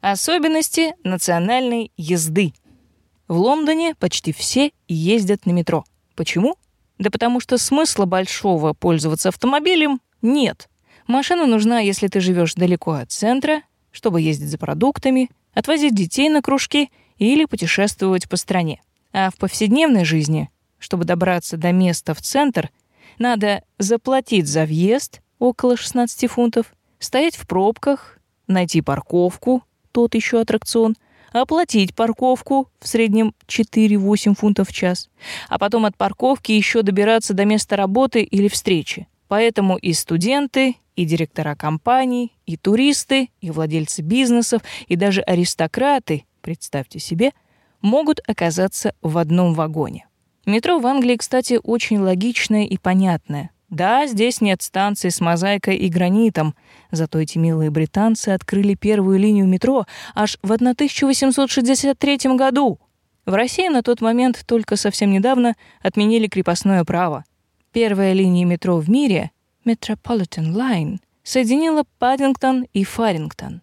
Особенности национальной езды. В Лондоне почти все ездят на метро. Почему? Да потому что смысла большого пользоваться автомобилем нет. Машина нужна, если ты живешь далеко от центра, чтобы ездить за продуктами, отвозить детей на кружки или путешествовать по стране. А в повседневной жизни, чтобы добраться до места в центр, надо заплатить за въезд около 16 фунтов, стоять в пробках, найти парковку, тот еще аттракцион, оплатить парковку в среднем 4-8 фунтов в час, а потом от парковки еще добираться до места работы или встречи. Поэтому и студенты, и директора компаний, и туристы, и владельцы бизнесов, и даже аристократы, представьте себе, могут оказаться в одном вагоне. Метро в Англии, кстати, очень логичное и понятное. Да, здесь нет станций с мозаикой и гранитом, зато эти милые британцы открыли первую линию метро аж в 1863 году. В России на тот момент только совсем недавно отменили крепостное право. Первая линия метро в мире, Metropolitan Line, соединила Паддингтон и Фарингтон.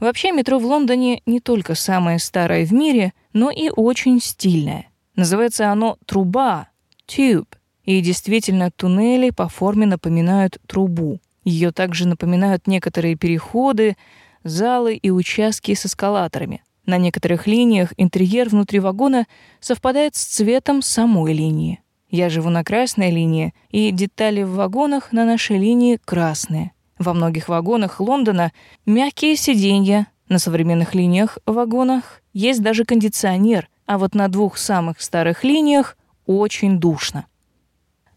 Вообще метро в Лондоне не только самое старое в мире, но и очень стильное. Называется оно «Труба» — «Tube», и действительно, туннели по форме напоминают трубу. Ее также напоминают некоторые переходы, залы и участки с эскалаторами. На некоторых линиях интерьер внутри вагона совпадает с цветом самой линии. Я живу на красной линии, и детали в вагонах на нашей линии красные. Во многих вагонах Лондона мягкие сиденья, на современных линиях вагонах есть даже кондиционер, а вот на двух самых старых линиях очень душно.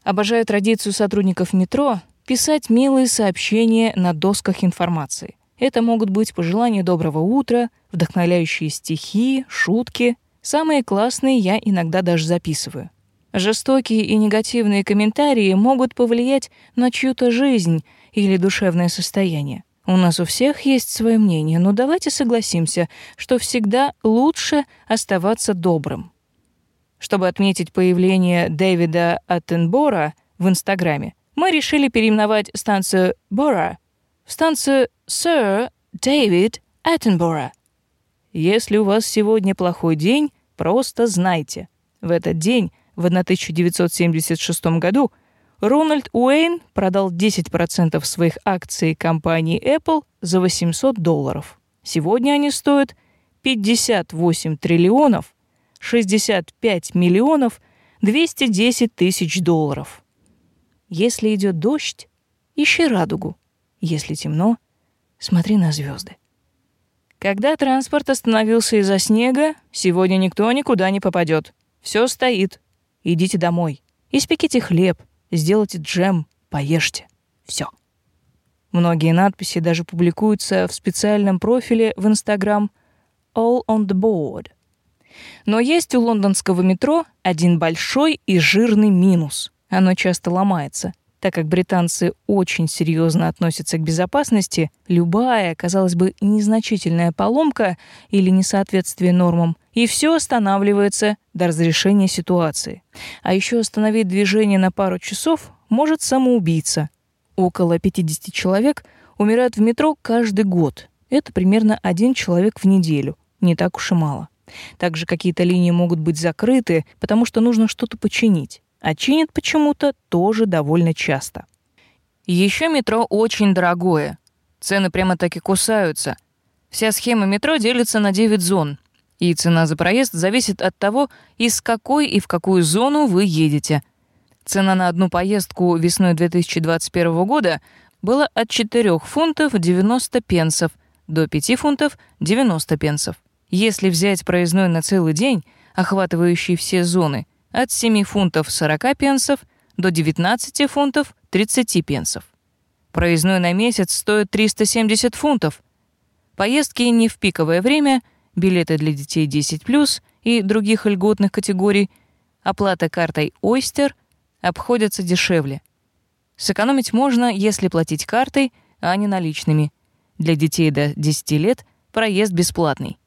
Обожаю традицию сотрудников метро писать милые сообщения на досках информации. Это могут быть пожелания доброго утра, вдохновляющие стихи, шутки. Самые классные я иногда даже записываю. Жестокие и негативные комментарии могут повлиять на чью-то жизнь или душевное состояние. У нас у всех есть свое мнение, но давайте согласимся, что всегда лучше оставаться добрым. Чтобы отметить появление Дэвида Аттенбора в Инстаграме, мы решили переименовать станцию Бора в станцию Sir David Attenborough. Если у вас сегодня плохой день, просто знайте. В этот день, в 1976 году, Рональд Уэйн продал 10% своих акций компании Apple за 800 долларов. Сегодня они стоят 58 триллионов 65 миллионов 210 тысяч долларов. Если идет дождь, ищи радугу. Если темно, смотри на звезды. Когда транспорт остановился из-за снега, сегодня никто никуда не попадет. Все стоит. Идите домой. Испеките хлеб, сделайте джем, поешьте. Все. Многие надписи даже публикуются в специальном профиле в Instagram All on the Board. Но есть у лондонского метро один большой и жирный минус. Оно часто ломается. Так как британцы очень серьезно относятся к безопасности, любая, казалось бы, незначительная поломка или несоответствие нормам, и все останавливается до разрешения ситуации. А еще остановить движение на пару часов может самоубийца. Около 50 человек умирают в метро каждый год. Это примерно один человек в неделю. Не так уж и мало. Также какие-то линии могут быть закрыты, потому что нужно что-то починить. А чинят почему-то тоже довольно часто. Еще метро очень дорогое. Цены прямо таки кусаются. Вся схема метро делится на 9 зон. И цена за проезд зависит от того, из какой и в какую зону вы едете. Цена на одну поездку весной 2021 года была от 4 фунтов 90 пенсов до 5 фунтов 90 пенсов. Если взять проездной на целый день, охватывающий все зоны, от 7 фунтов 40 пенсов до 19 фунтов 30 пенсов. Проездной на месяц стоит 370 фунтов. Поездки не в пиковое время, билеты для детей 10+, и других льготных категорий, оплата картой Oyster обходятся дешевле. Сэкономить можно, если платить картой, а не наличными. Для детей до 10 лет проезд бесплатный.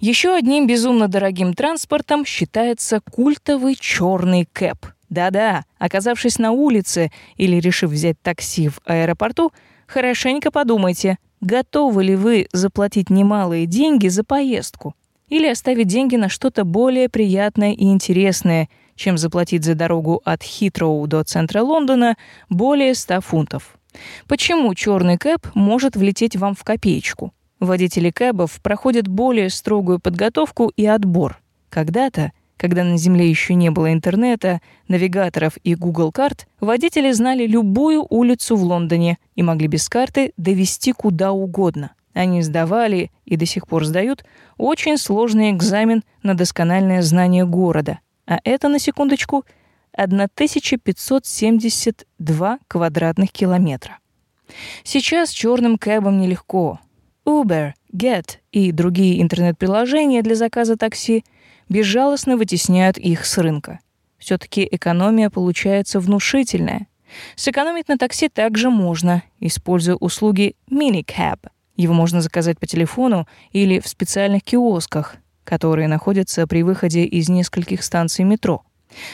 Еще одним безумно дорогим транспортом считается культовый черный кэп. Да-да, оказавшись на улице или решив взять такси в аэропорту, хорошенько подумайте, готовы ли вы заплатить немалые деньги за поездку или оставить деньги на что-то более приятное и интересное, чем заплатить за дорогу от Хитроу до центра Лондона более 100 фунтов. Почему черный кэб может влететь вам в копеечку? Водители кэбов проходят более строгую подготовку и отбор. Когда-то когда на Земле еще не было интернета, навигаторов и Google карт, водители знали любую улицу в Лондоне и могли без карты довести куда угодно. Они сдавали и до сих пор сдают очень сложный экзамен на доскональное знание города. А это, на секундочку, 1572 квадратных километра. Сейчас черным кэбом нелегко. Uber, Get и другие интернет-приложения для заказа такси – безжалостно вытесняют их с рынка. все таки экономия получается внушительная. Сэкономить на такси также можно, используя услуги Minicab. Его можно заказать по телефону или в специальных киосках, которые находятся при выходе из нескольких станций метро.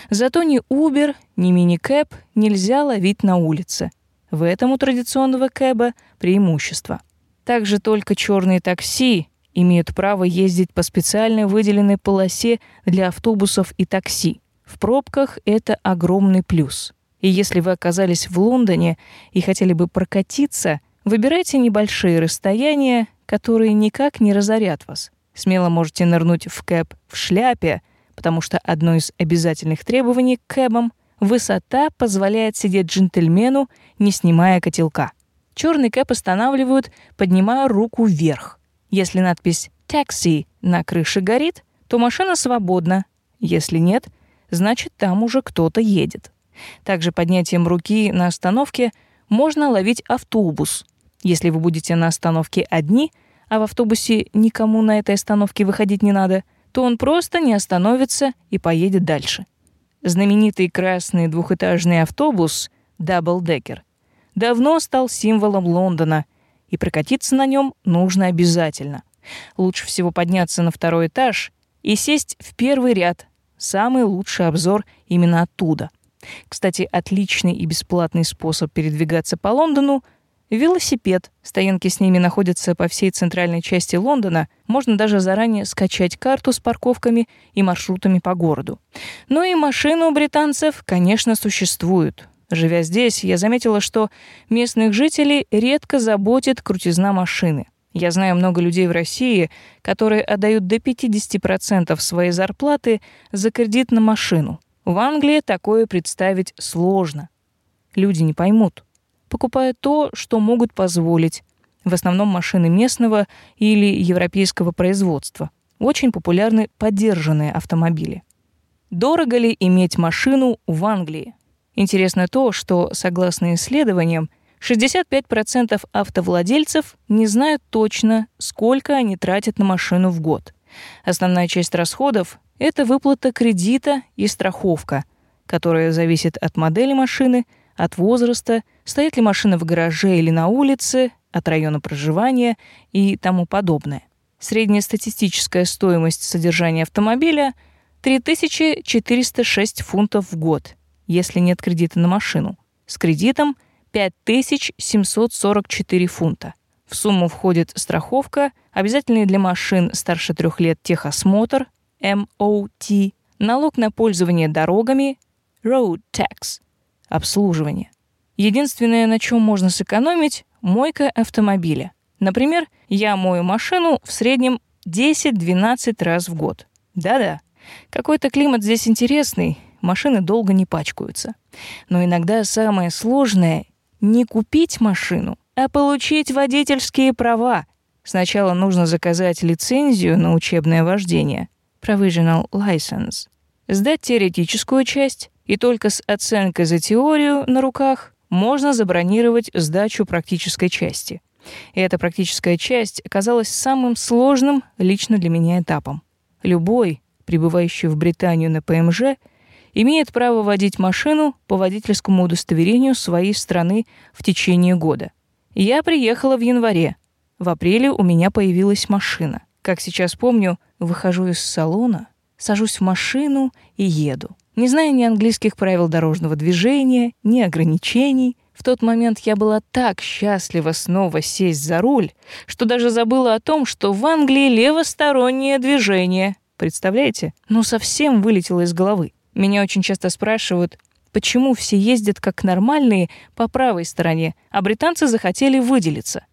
Зато ни Uber, ни Minicab нельзя ловить на улице. В этом у традиционного кэба преимущество. Также только черные такси имеют право ездить по специально выделенной полосе для автобусов и такси. В пробках это огромный плюс. И если вы оказались в Лондоне и хотели бы прокатиться, выбирайте небольшие расстояния, которые никак не разорят вас. Смело можете нырнуть в кэб в шляпе, потому что одно из обязательных требований к кэбам — высота позволяет сидеть джентльмену, не снимая котелка. Черный кэп останавливают, поднимая руку вверх. Если надпись «Taxi» на крыше горит, то машина свободна. Если нет, значит, там уже кто-то едет. Также поднятием руки на остановке можно ловить автобус. Если вы будете на остановке одни, а в автобусе никому на этой остановке выходить не надо, то он просто не остановится и поедет дальше. Знаменитый красный двухэтажный автобус Decker давно стал символом Лондона и прокатиться на нем нужно обязательно. Лучше всего подняться на второй этаж и сесть в первый ряд. Самый лучший обзор именно оттуда. Кстати, отличный и бесплатный способ передвигаться по Лондону — велосипед. Стоянки с ними находятся по всей центральной части Лондона. Можно даже заранее скачать карту с парковками и маршрутами по городу. Ну и машины у британцев, конечно, существуют. Живя здесь, я заметила, что местных жителей редко заботит крутизна машины. Я знаю много людей в России, которые отдают до 50% своей зарплаты за кредит на машину. В Англии такое представить сложно. Люди не поймут. Покупают то, что могут позволить. В основном машины местного или европейского производства. Очень популярны подержанные автомобили. Дорого ли иметь машину в Англии? Интересно то, что, согласно исследованиям, 65% автовладельцев не знают точно, сколько они тратят на машину в год. Основная часть расходов — это выплата кредита и страховка, которая зависит от модели машины, от возраста, стоит ли машина в гараже или на улице, от района проживания и тому подобное. Среднестатистическая стоимость содержания автомобиля — 3406 фунтов в год — если нет кредита на машину. С кредитом 5744 фунта. В сумму входит страховка, обязательный для машин старше трех лет техосмотр, MOT, налог на пользование дорогами, road tax, обслуживание. Единственное, на чем можно сэкономить – мойка автомобиля. Например, я мою машину в среднем 10-12 раз в год. Да-да, какой-то климат здесь интересный, машины долго не пачкаются. Но иногда самое сложное — не купить машину, а получить водительские права. Сначала нужно заказать лицензию на учебное вождение, provisional license, сдать теоретическую часть, и только с оценкой за теорию на руках можно забронировать сдачу практической части. И эта практическая часть оказалась самым сложным лично для меня этапом. Любой, прибывающий в Британию на ПМЖ — имеет право водить машину по водительскому удостоверению своей страны в течение года. Я приехала в январе. В апреле у меня появилась машина. Как сейчас помню, выхожу из салона, сажусь в машину и еду. Не зная ни английских правил дорожного движения, ни ограничений, В тот момент я была так счастлива снова сесть за руль, что даже забыла о том, что в Англии левостороннее движение. Представляете? Ну, совсем вылетело из головы. Меня очень часто спрашивают, почему все ездят как нормальные по правой стороне, а британцы захотели выделиться.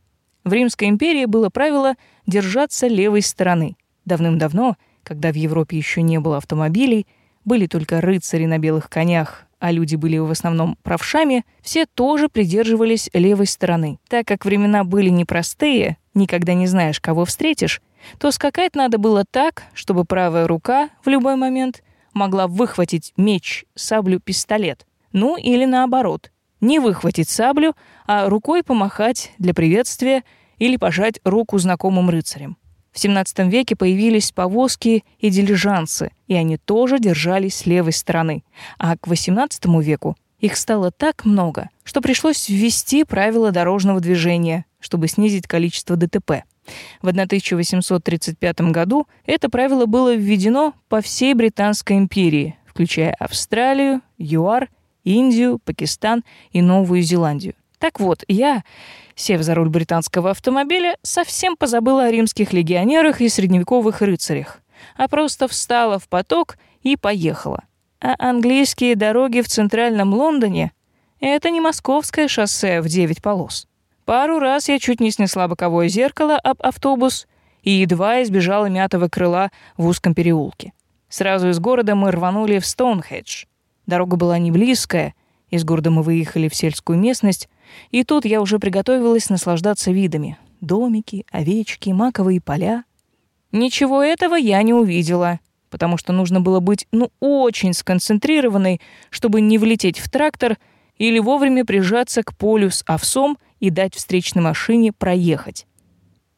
В Римской империи было правило держаться левой стороны. Давным-давно, когда в Европе еще не было автомобилей, были только рыцари на белых конях, а люди были в основном правшами, все тоже придерживались левой стороны. Так как времена были непростые, никогда не знаешь, кого встретишь, то скакать надо было так, чтобы правая рука в любой момент могла выхватить меч, саблю, пистолет. Ну или наоборот, не выхватить саблю, а рукой помахать для приветствия или пожать руку знакомым рыцарям. В XVII веке появились повозки и дилижансы, и они тоже держались с левой стороны. А к XVIII веку их стало так много, что пришлось ввести правила дорожного движения, чтобы снизить количество ДТП. В 1835 году это правило было введено по всей Британской империи, включая Австралию, ЮАР, Индию, Пакистан и Новую Зеландию. Так вот, я, сев за руль британского автомобиля, совсем позабыла о римских легионерах и средневековых рыцарях, а просто встала в поток и поехала. А английские дороги в центральном Лондоне — это не московское шоссе в девять полос. Пару раз я чуть не снесла боковое зеркало об автобус и едва избежала мятого крыла в узком переулке. Сразу из города мы рванули в Стоунхедж. Дорога была не близкая, из города мы выехали в сельскую местность, и тут я уже приготовилась наслаждаться видами. Домики, овечки, маковые поля. Ничего этого я не увидела, потому что нужно было быть, ну, очень сконцентрированной, чтобы не влететь в трактор или вовремя прижаться к полю с овсом и дать встречной машине проехать.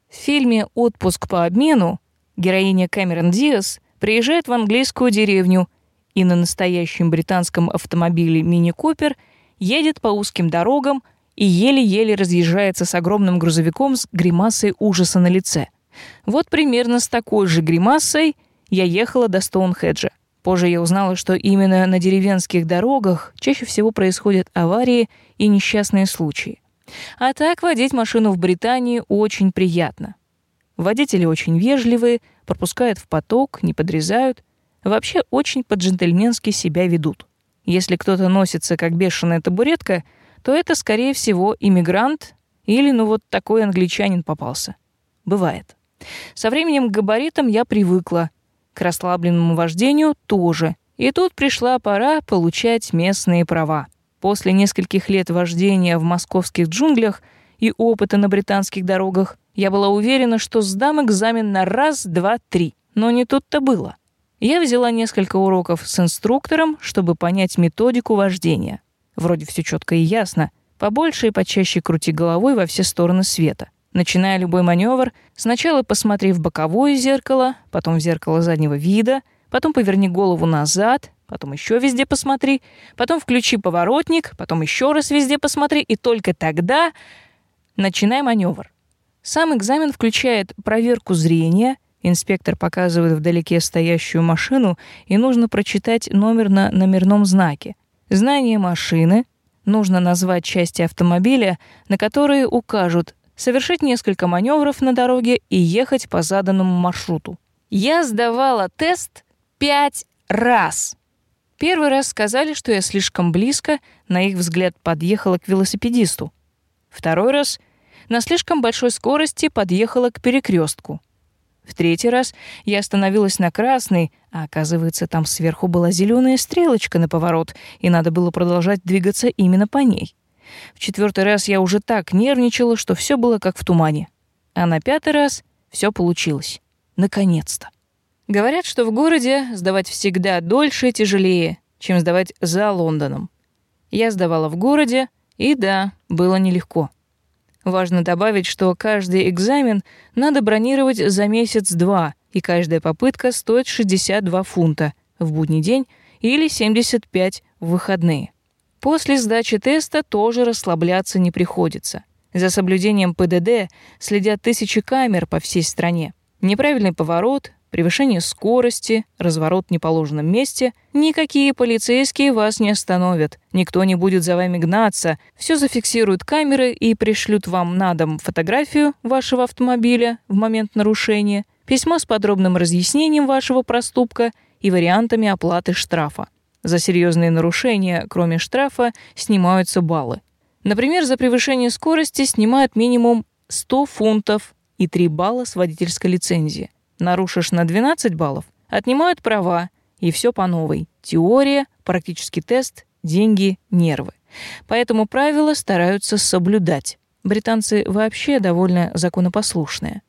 В фильме «Отпуск по обмену» героиня Кэмерон Диас приезжает в английскую деревню и на настоящем британском автомобиле «Мини Купер» едет по узким дорогам, и еле-еле разъезжается с огромным грузовиком с гримасой ужаса на лице. Вот примерно с такой же гримасой я ехала до Стоунхеджа. Позже я узнала, что именно на деревенских дорогах чаще всего происходят аварии и несчастные случаи. А так водить машину в Британии очень приятно. Водители очень вежливые, пропускают в поток, не подрезают. Вообще очень по-джентльменски себя ведут. Если кто-то носится как бешеная табуретка — то это, скорее всего, иммигрант или, ну вот такой англичанин попался. Бывает. Со временем к габаритам я привыкла. К расслабленному вождению тоже. И тут пришла пора получать местные права. После нескольких лет вождения в московских джунглях и опыта на британских дорогах, я была уверена, что сдам экзамен на раз, два, три. Но не тут-то было. Я взяла несколько уроков с инструктором, чтобы понять методику вождения. Вроде все четко и ясно. Побольше и почаще крути головой во все стороны света. Начиная любой маневр, сначала посмотри в боковое зеркало, потом в зеркало заднего вида, потом поверни голову назад, потом еще везде посмотри, потом включи поворотник, потом еще раз везде посмотри, и только тогда начинай маневр. Сам экзамен включает проверку зрения, инспектор показывает вдалеке стоящую машину, и нужно прочитать номер на номерном знаке. Знание машины, нужно назвать части автомобиля, на которые укажут, совершить несколько маневров на дороге и ехать по заданному маршруту. Я сдавала тест пять раз. Первый раз сказали, что я слишком близко, на их взгляд, подъехала к велосипедисту. Второй раз — на слишком большой скорости подъехала к перекрестку. В третий раз я остановилась на красный, а оказывается, там сверху была зеленая стрелочка на поворот, и надо было продолжать двигаться именно по ней. В четвертый раз я уже так нервничала, что все было как в тумане. А на пятый раз все получилось. Наконец-то. Говорят, что в городе сдавать всегда дольше и тяжелее, чем сдавать за Лондоном. Я сдавала в городе, и да, было нелегко. Важно добавить, что каждый экзамен надо бронировать за месяц-два, и каждая попытка стоит 62 фунта в будний день или 75 в выходные. После сдачи теста тоже расслабляться не приходится. За соблюдением ПДД следят тысячи камер по всей стране. Неправильный поворот, превышение скорости, разворот в неположенном месте, никакие полицейские вас не остановят. Никто не будет за вами гнаться. Все зафиксируют камеры и пришлют вам на дом фотографию вашего автомобиля в момент нарушения, письмо с подробным разъяснением вашего проступка и вариантами оплаты штрафа. За серьезные нарушения, кроме штрафа, снимаются баллы. Например, за превышение скорости снимают минимум 100 фунтов и 3 балла с водительской лицензии. Нарушишь на 12 баллов, отнимают права, и все по новой. Теория, практический тест, деньги, нервы. Поэтому правила стараются соблюдать. Британцы вообще довольно законопослушные.